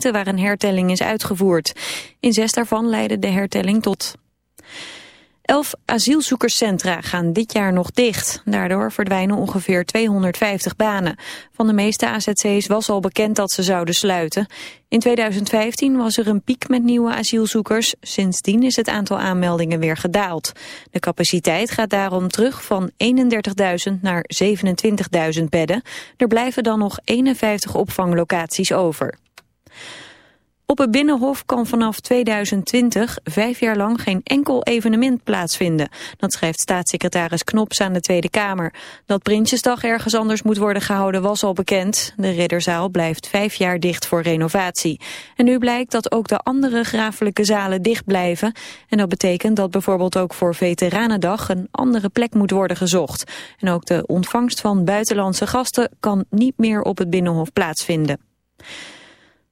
waar een hertelling is uitgevoerd. In zes daarvan leidde de hertelling tot Elf asielzoekerscentra gaan dit jaar nog dicht. Daardoor verdwijnen ongeveer 250 banen. Van de meeste AZC's was al bekend dat ze zouden sluiten. In 2015 was er een piek met nieuwe asielzoekers. Sindsdien is het aantal aanmeldingen weer gedaald. De capaciteit gaat daarom terug van 31.000 naar 27.000 bedden. Er blijven dan nog 51 opvanglocaties over. Op het Binnenhof kan vanaf 2020 vijf jaar lang geen enkel evenement plaatsvinden. Dat schrijft staatssecretaris Knops aan de Tweede Kamer. Dat Prinsjesdag ergens anders moet worden gehouden was al bekend. De Ridderzaal blijft vijf jaar dicht voor renovatie. En nu blijkt dat ook de andere grafelijke zalen dicht blijven. En dat betekent dat bijvoorbeeld ook voor Veteranendag een andere plek moet worden gezocht. En ook de ontvangst van buitenlandse gasten kan niet meer op het Binnenhof plaatsvinden.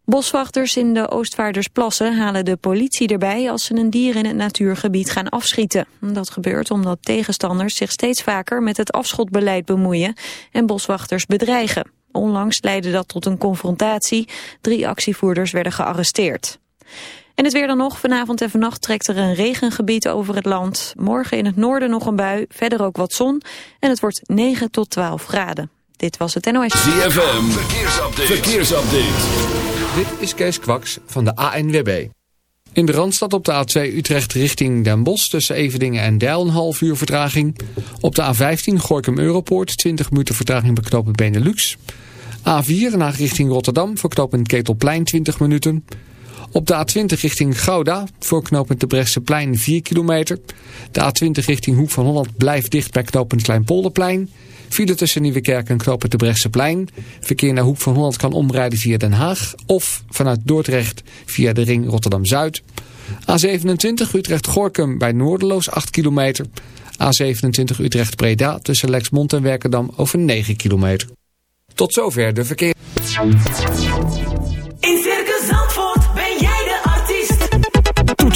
Boswachters in de Oostvaardersplassen halen de politie erbij als ze een dier in het natuurgebied gaan afschieten. Dat gebeurt omdat tegenstanders zich steeds vaker met het afschotbeleid bemoeien en boswachters bedreigen. Onlangs leidde dat tot een confrontatie. Drie actievoerders werden gearresteerd. En het weer dan nog. Vanavond en vannacht trekt er een regengebied over het land. Morgen in het noorden nog een bui, verder ook wat zon. En het wordt 9 tot 12 graden. Dit was het NOS. ZFM, verkeersupdate. verkeersupdate. Dit is Kees Kwaks van de ANWB. In de Randstad op de A2 Utrecht richting Den Bosch tussen Evedingen en Deil een half uur vertraging. Op de A15 Gorkum Europoort 20 minuten vertraging bij knooppunt Benelux. A4 naar richting Rotterdam voor knooppunt Ketelplein 20 minuten. Op de A20 richting Gouda voor knooppunt de plein 4 kilometer. De A20 richting Hoek van Holland blijft dicht bij knooppunt Kleinpolderplein. File tussen Nieuwekerk en knopen de plein. Verkeer naar Hoek van Holland kan omrijden via Den Haag of vanuit Dordrecht via de ring Rotterdam-Zuid. A27 Utrecht-Gorkum bij Noorderloos 8 kilometer. A27 Utrecht-Breda tussen Lexmond en Werkendam over 9 kilometer. Tot zover de verkeer.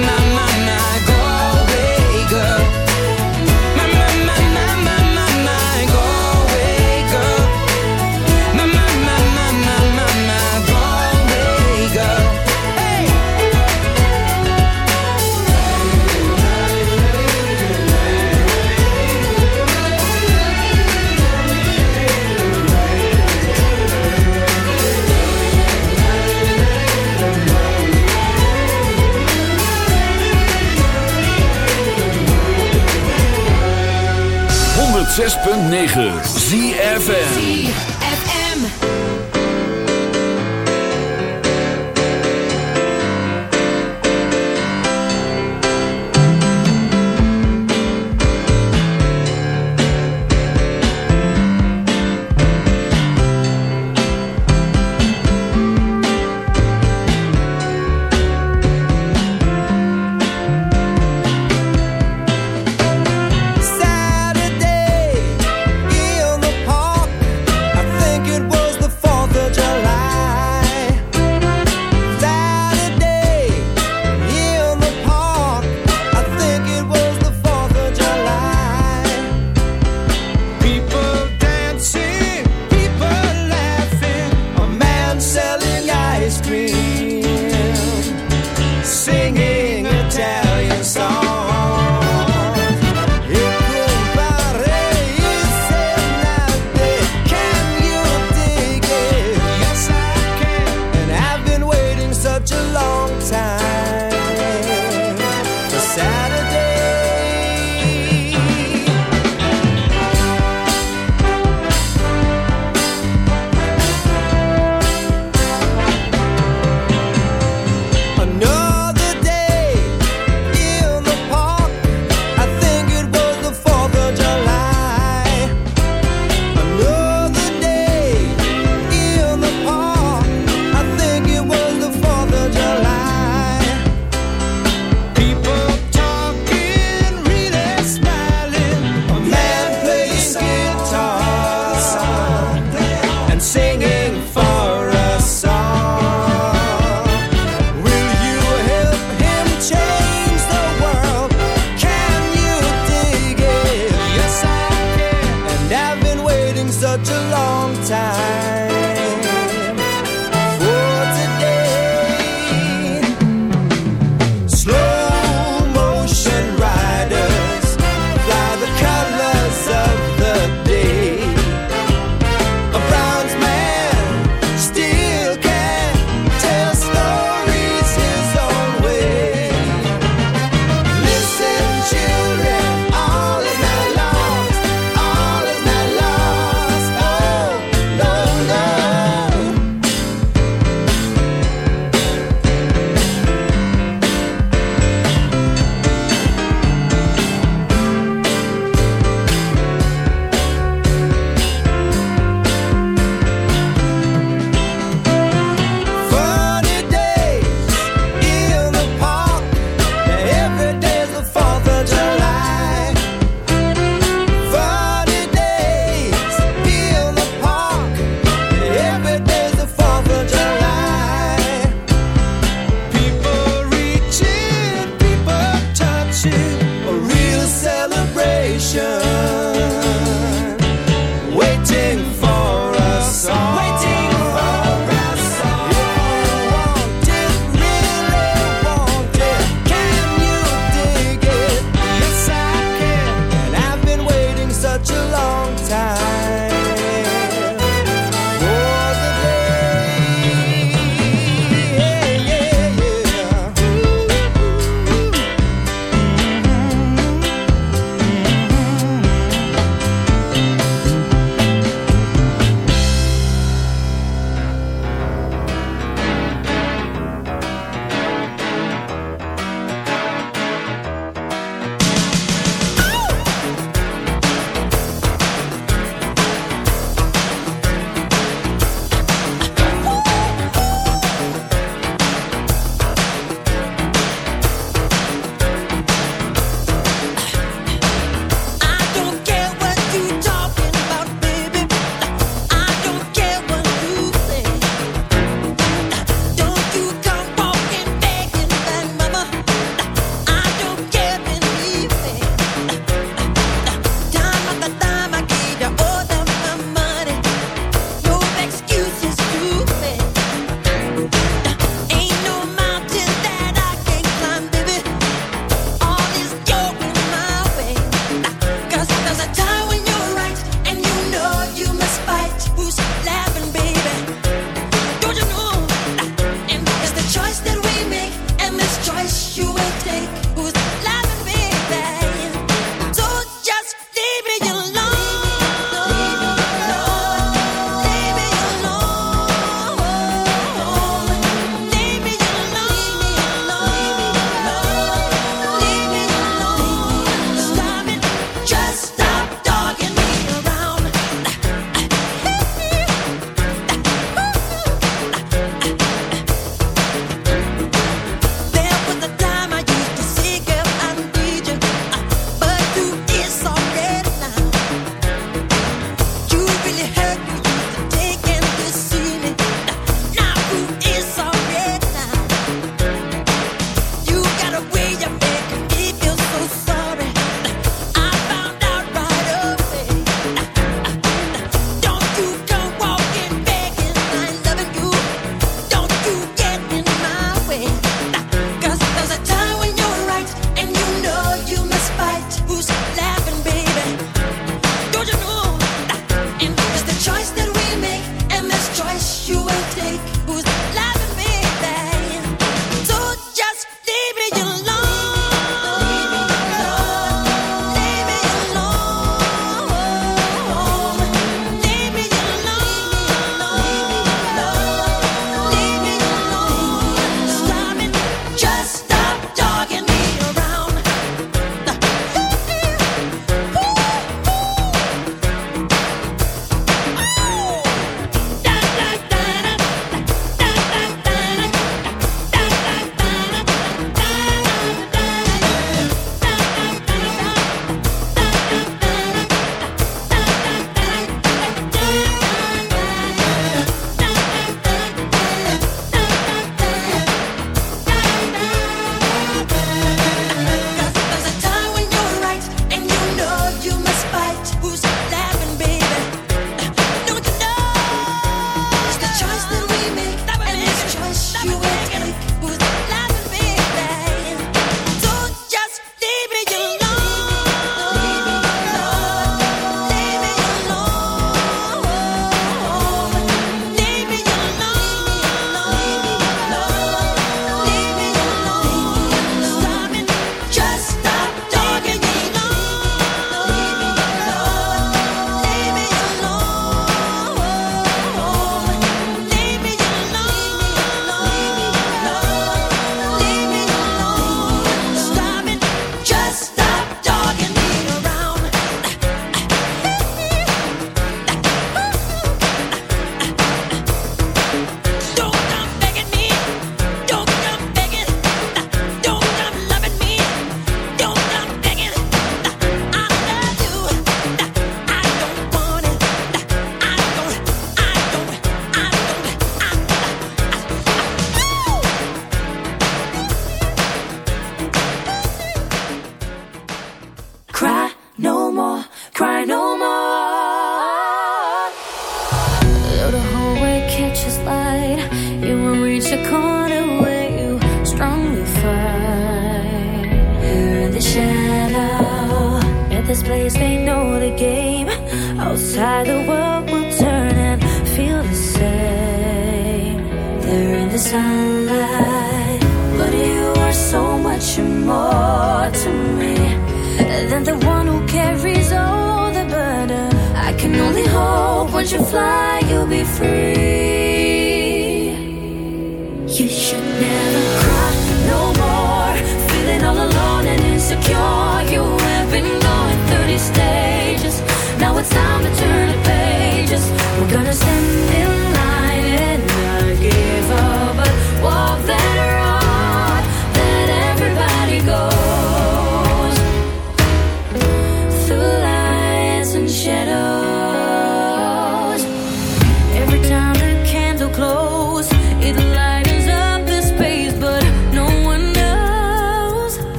I'm 106.9 ZFN and sing.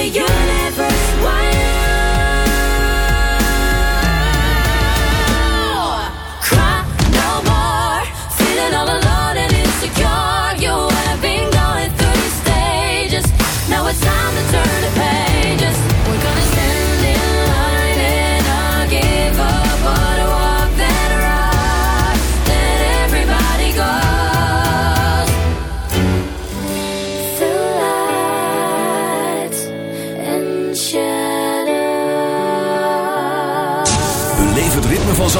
the universe. Why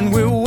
and we'll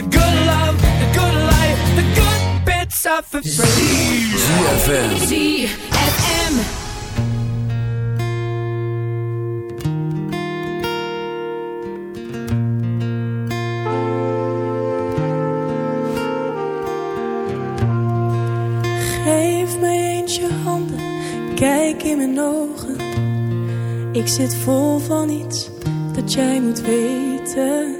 The good love, the good life, the good bits are for free. ZFM. Geef mij eens je handen, kijk in mijn ogen. Ik zit vol van iets dat jij moet weten.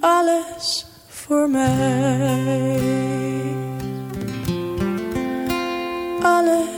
alles voor mij. Alles.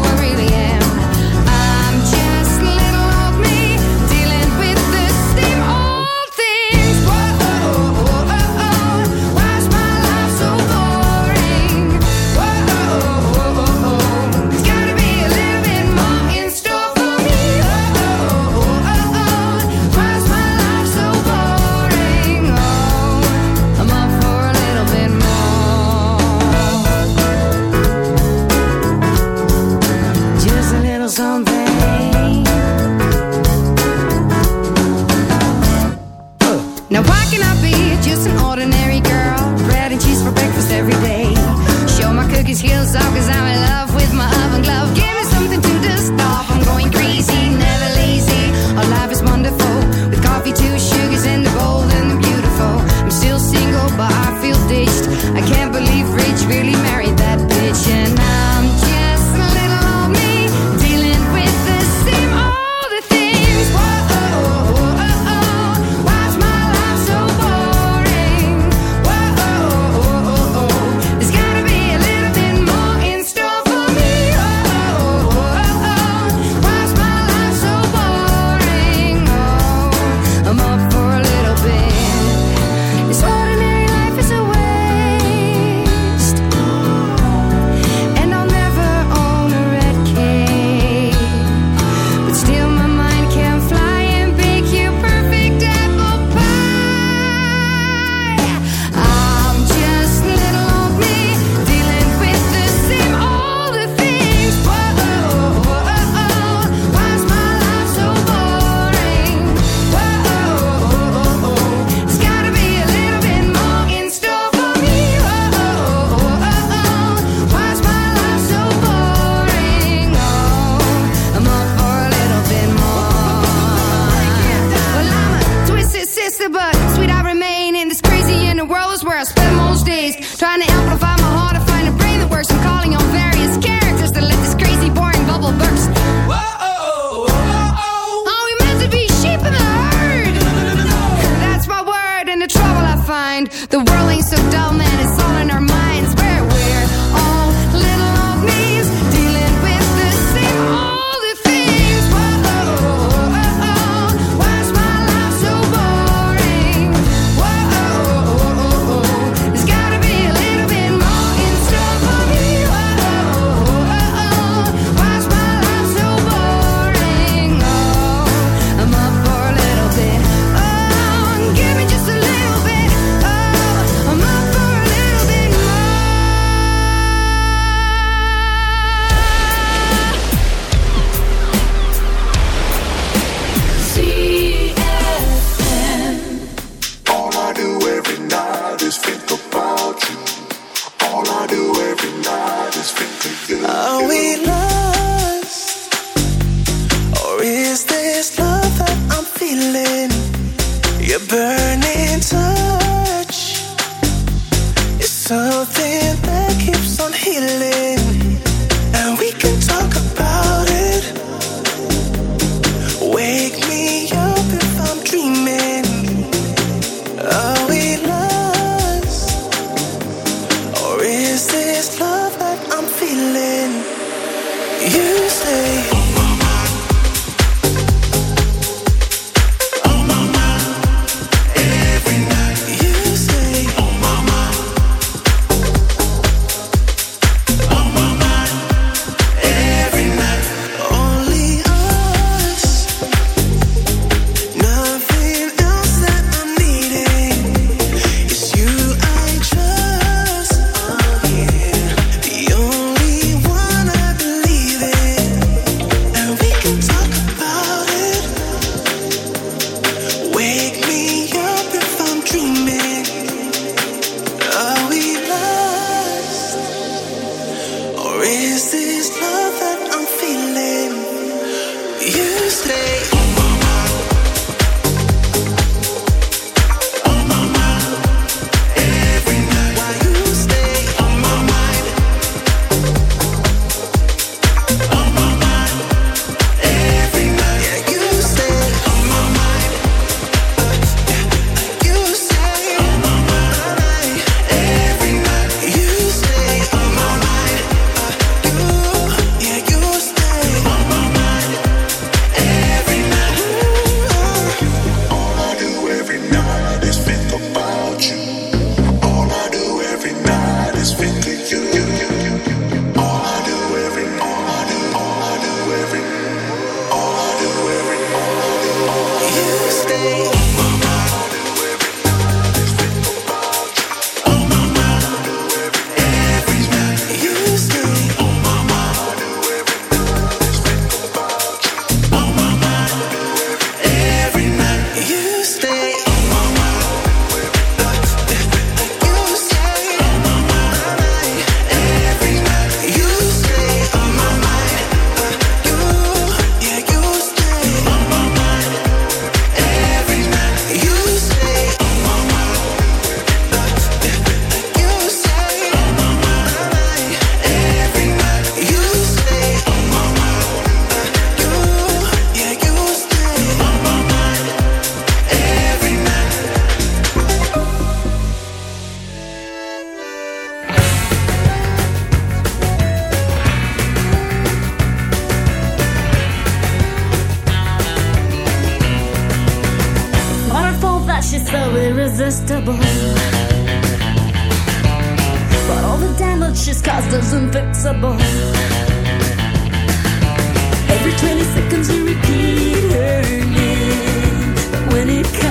when it comes.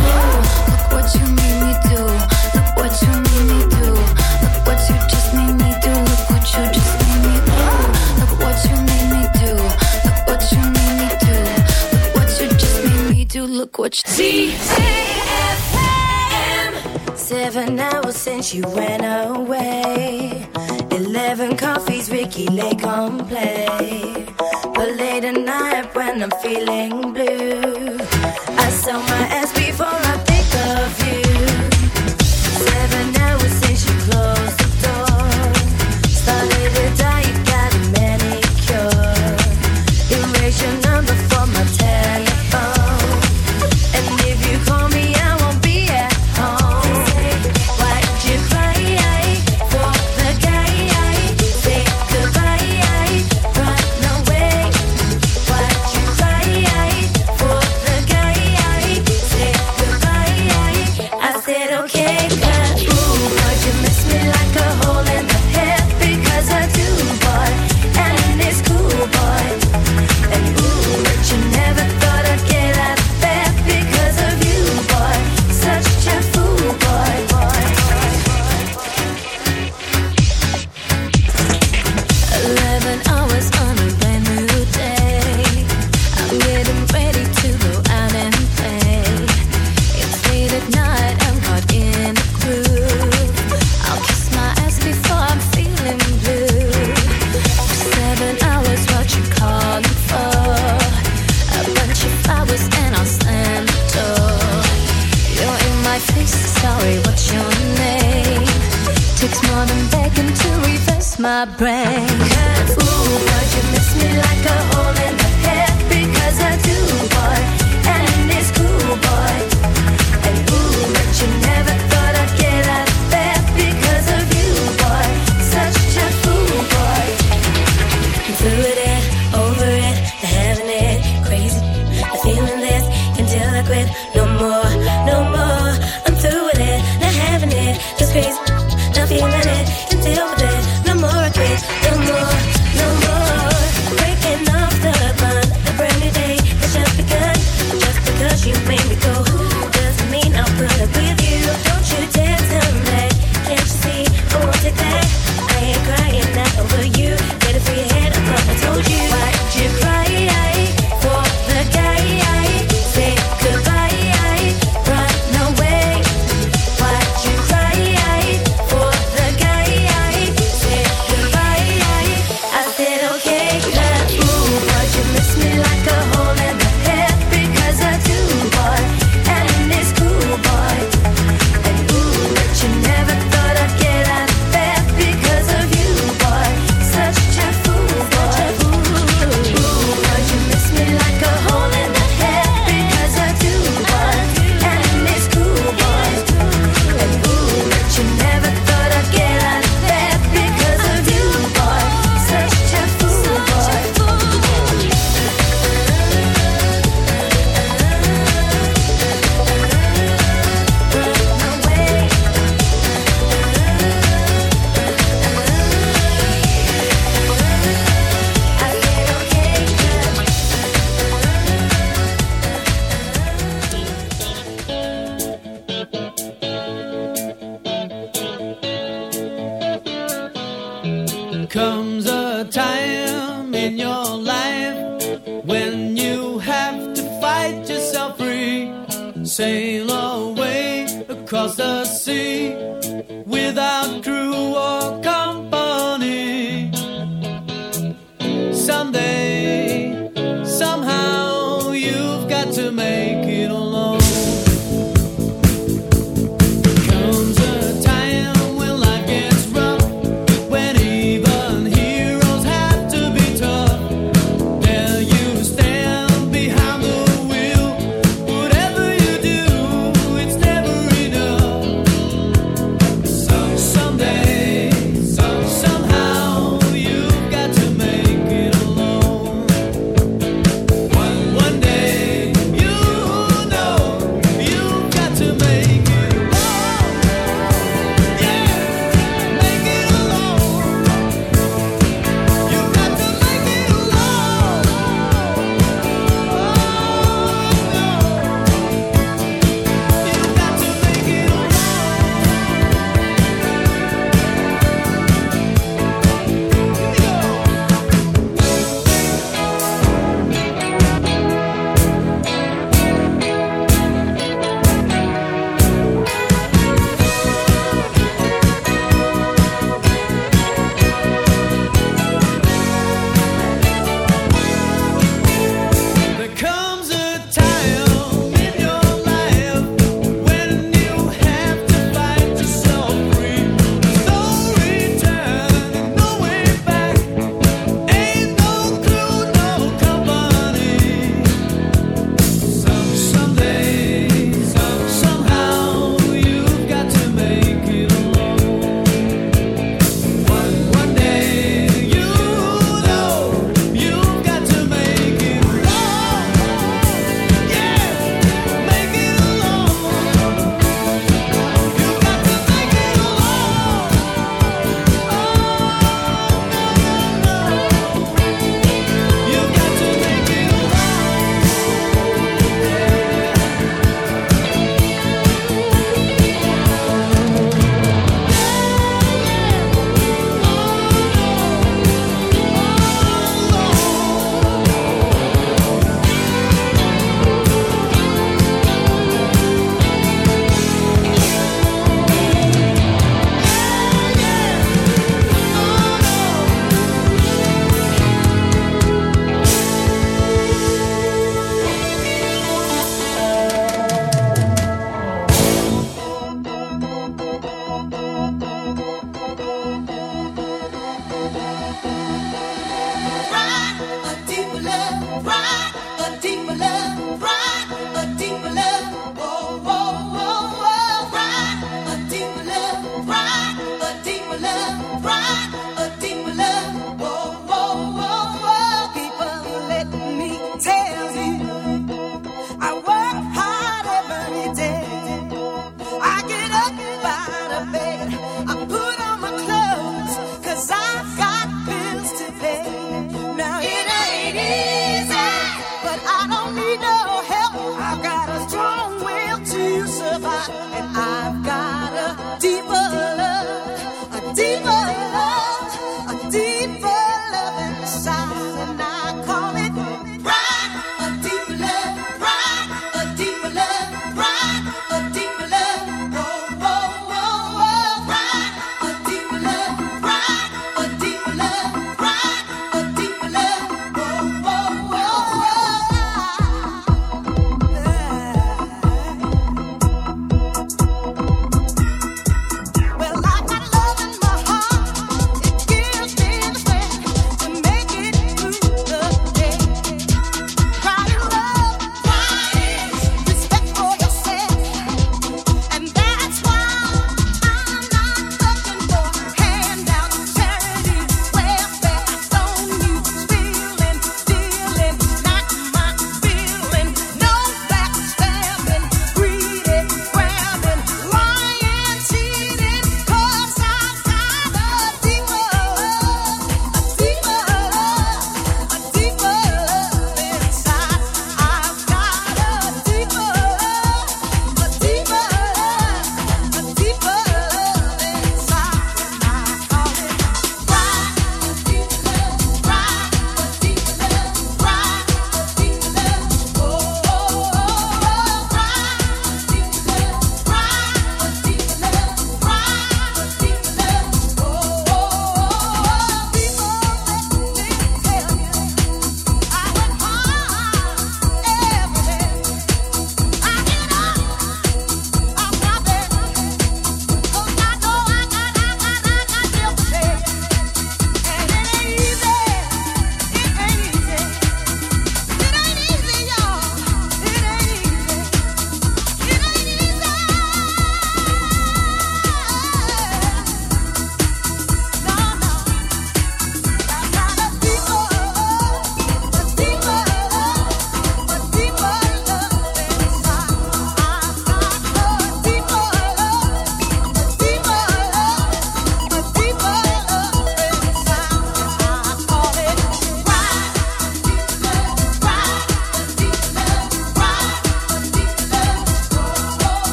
since you went away. Eleven coffees, Ricky Lake on play.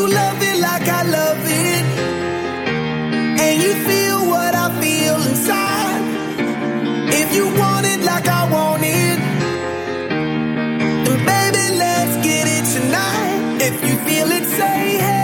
Like I love it, and you feel what I feel inside. If you want it like I want it, baby, let's get it tonight. If you feel it, say hell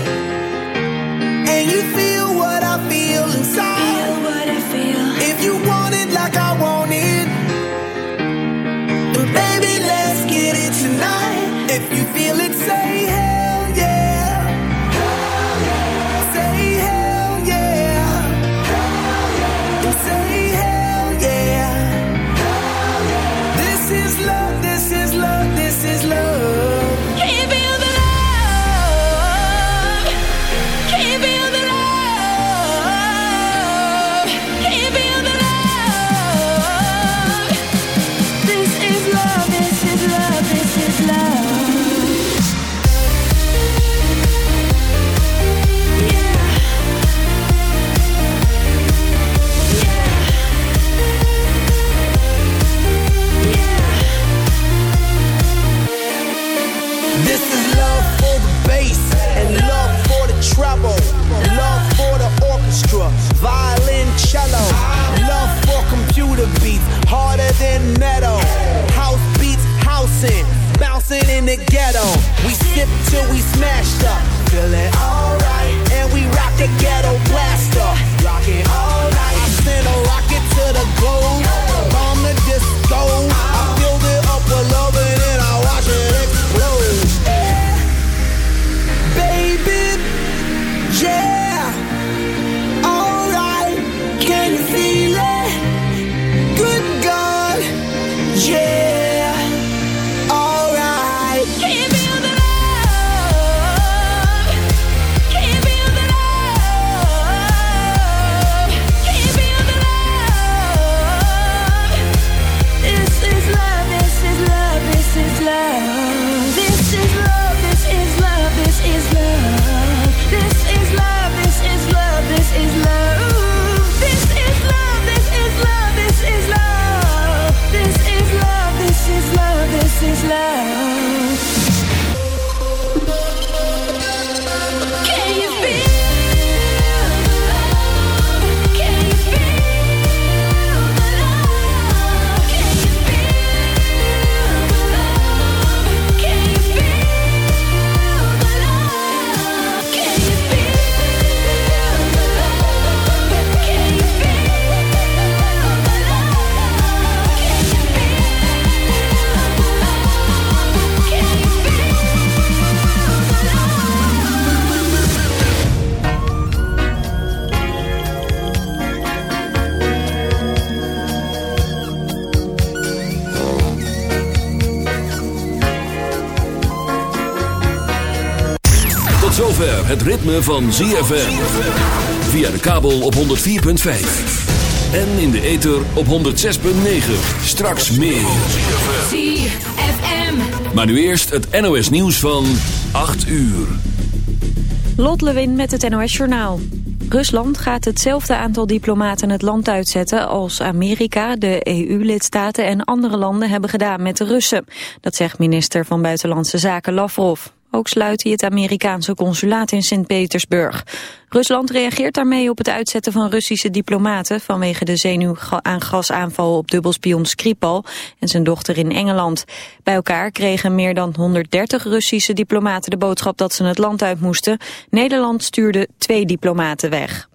love. Ritme van ZFM. Via de kabel op 104.5. En in de ether op 106.9. Straks meer. ZFM. Maar nu eerst het NOS nieuws van 8 uur. Lot Lewin met het NOS Journaal. Rusland gaat hetzelfde aantal diplomaten het land uitzetten als Amerika, de EU-lidstaten en andere landen hebben gedaan met de Russen. Dat zegt minister van Buitenlandse Zaken Lavrov. Ook sluit hij het Amerikaanse consulaat in Sint-Petersburg. Rusland reageert daarmee op het uitzetten van Russische diplomaten... vanwege de zenuwgasaanval op dubbelspion Skripal en zijn dochter in Engeland. Bij elkaar kregen meer dan 130 Russische diplomaten de boodschap dat ze het land uit moesten. Nederland stuurde twee diplomaten weg.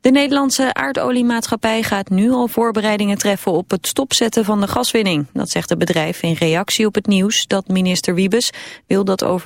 De Nederlandse aardoliemaatschappij gaat nu al voorbereidingen treffen op het stopzetten van de gaswinning. Dat zegt het bedrijf in reactie op het nieuws dat minister Wiebes wil dat over